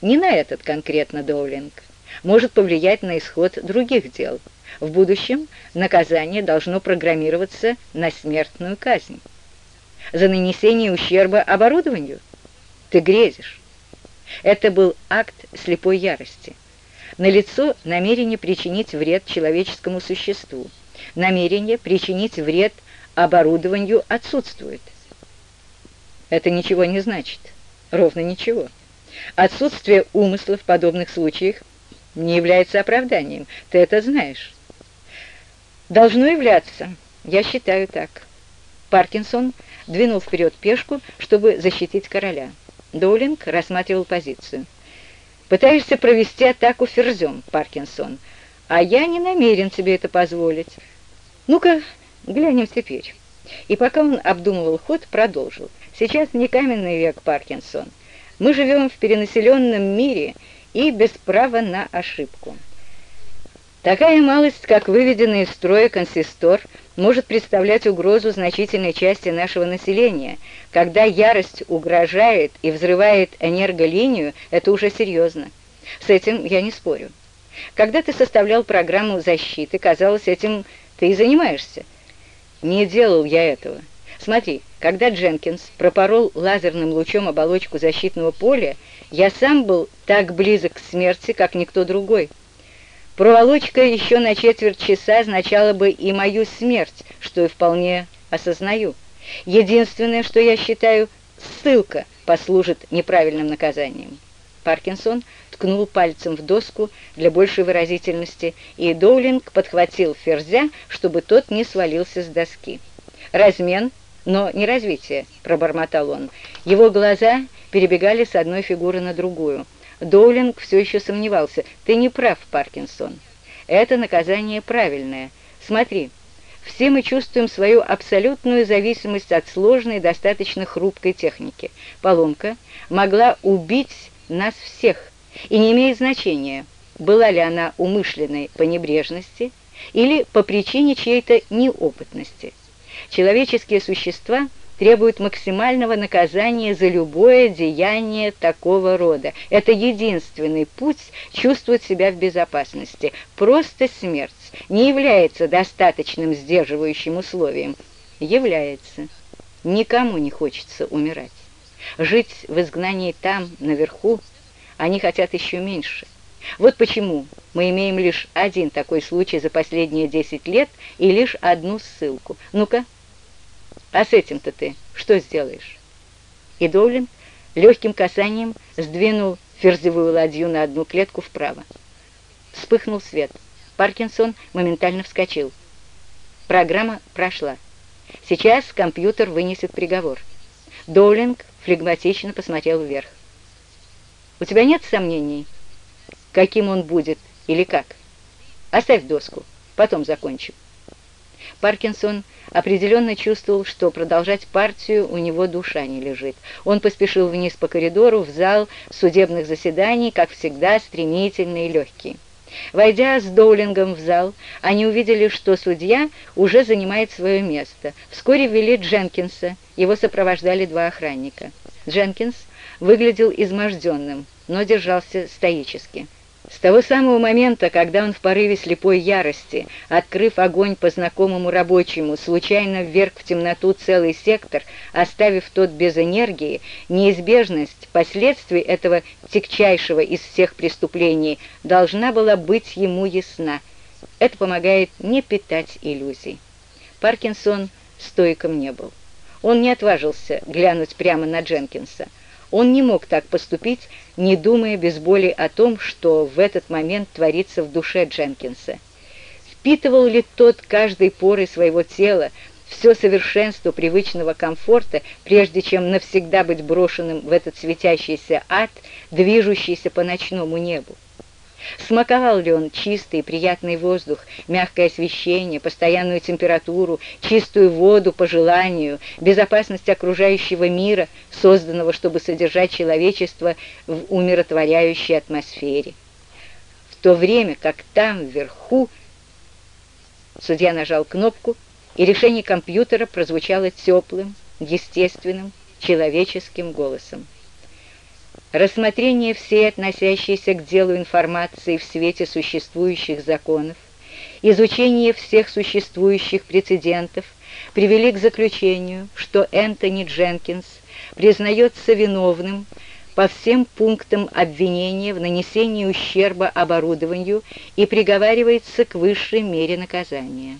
Не на этот конкретно Доулинг. Может повлиять на исход других дел. В будущем наказание должно программироваться на смертную казнь. За нанесение ущерба оборудованию? Ты грезишь. Это был акт слепой ярости. Налицо намерение причинить вред человеческому существу. Намерение причинить вред оборудованию отсутствует. Это ничего не значит. Ровно ничего. Отсутствие умысла в подобных случаях не является оправданием. Ты это знаешь. Должно являться. Я считаю так. Паркинсон двинул вперед пешку, чтобы защитить короля. Доулинг рассматривал позицию. «Пытаешься провести атаку ферзем, Паркинсон, а я не намерен тебе это позволить. Ну-ка, глянем теперь». И пока он обдумывал ход, продолжил. «Сейчас не каменный век, Паркинсон. Мы живем в перенаселенном мире и без права на ошибку. Такая малость, как выведенный из строя консистор, может представлять угрозу значительной части нашего населения. Когда ярость угрожает и взрывает энерголинию, это уже серьезно. С этим я не спорю. Когда ты составлял программу защиты, казалось, этим ты и занимаешься. Не делал я этого. Смотри, когда Дженкинс пропорол лазерным лучом оболочку защитного поля, я сам был так близок к смерти, как никто другой. Проволочка еще на четверть часа означала бы и мою смерть, что и вполне осознаю. Единственное, что я считаю, ссылка послужит неправильным наказанием. Паркинсон ткнул пальцем в доску для большей выразительности, и Доулинг подхватил ферзя, чтобы тот не свалился с доски. Размен но не развитие», — пробормотал он. Его глаза перебегали с одной фигуры на другую. Доулинг все еще сомневался. «Ты не прав, Паркинсон. Это наказание правильное. Смотри, все мы чувствуем свою абсолютную зависимость от сложной, достаточно хрупкой техники. Поломка могла убить нас всех, и не имеет значения, была ли она умышленной по небрежности или по причине чьей-то неопытности. Человеческие существа требуют максимального наказания за любое деяние такого рода. Это единственный путь чувствовать себя в безопасности. Просто смерть не является достаточным сдерживающим условием. Является. Никому не хочется умирать. Жить в изгнании там, наверху, они хотят еще меньше. Вот почему мы имеем лишь один такой случай за последние 10 лет и лишь одну ссылку. Ну-ка, а с этим-то ты что сделаешь?» И Доулин легким касанием сдвинул ферзевую ладью на одну клетку вправо. Вспыхнул свет. Паркинсон моментально вскочил. Программа прошла. Сейчас компьютер вынесет приговор. Доулинг флегматично посмотрел вверх. «У тебя нет сомнений, каким он будет или как? Оставь доску, потом закончим». Паркинсон определенно чувствовал, что продолжать партию у него душа не лежит. Он поспешил вниз по коридору в зал судебных заседаний, как всегда, стремительный и легкий. Войдя с Доулингом в зал, они увидели, что судья уже занимает свое место. Вскоре ввели Дженкинса, его сопровождали два охранника. Дженкинс выглядел изможденным, но держался стоически. С того самого момента, когда он в порыве слепой ярости, открыв огонь по знакомому рабочему, случайно вверг в темноту целый сектор, оставив тот без энергии, неизбежность последствий этого тягчайшего из всех преступлений должна была быть ему ясна. Это помогает не питать иллюзий. Паркинсон стойком не был. Он не отважился глянуть прямо на Дженкинса. Он не мог так поступить, не думая без боли о том, что в этот момент творится в душе Дженкинса. Впитывал ли тот каждой порой своего тела, все совершенство привычного комфорта, прежде чем навсегда быть брошенным в этот светящийся ад, движущийся по ночному небу? Смаковал ли он чистый приятный воздух, мягкое освещение, постоянную температуру, чистую воду по желанию, безопасность окружающего мира, созданного, чтобы содержать человечество в умиротворяющей атмосфере? В то время как там, вверху, судья нажал кнопку, и решение компьютера прозвучало теплым, естественным, человеческим голосом. Рассмотрение всей относящейся к делу информации в свете существующих законов, изучение всех существующих прецедентов привели к заключению, что Энтони Дженкинс признается виновным по всем пунктам обвинения в нанесении ущерба оборудованию и приговаривается к высшей мере наказания.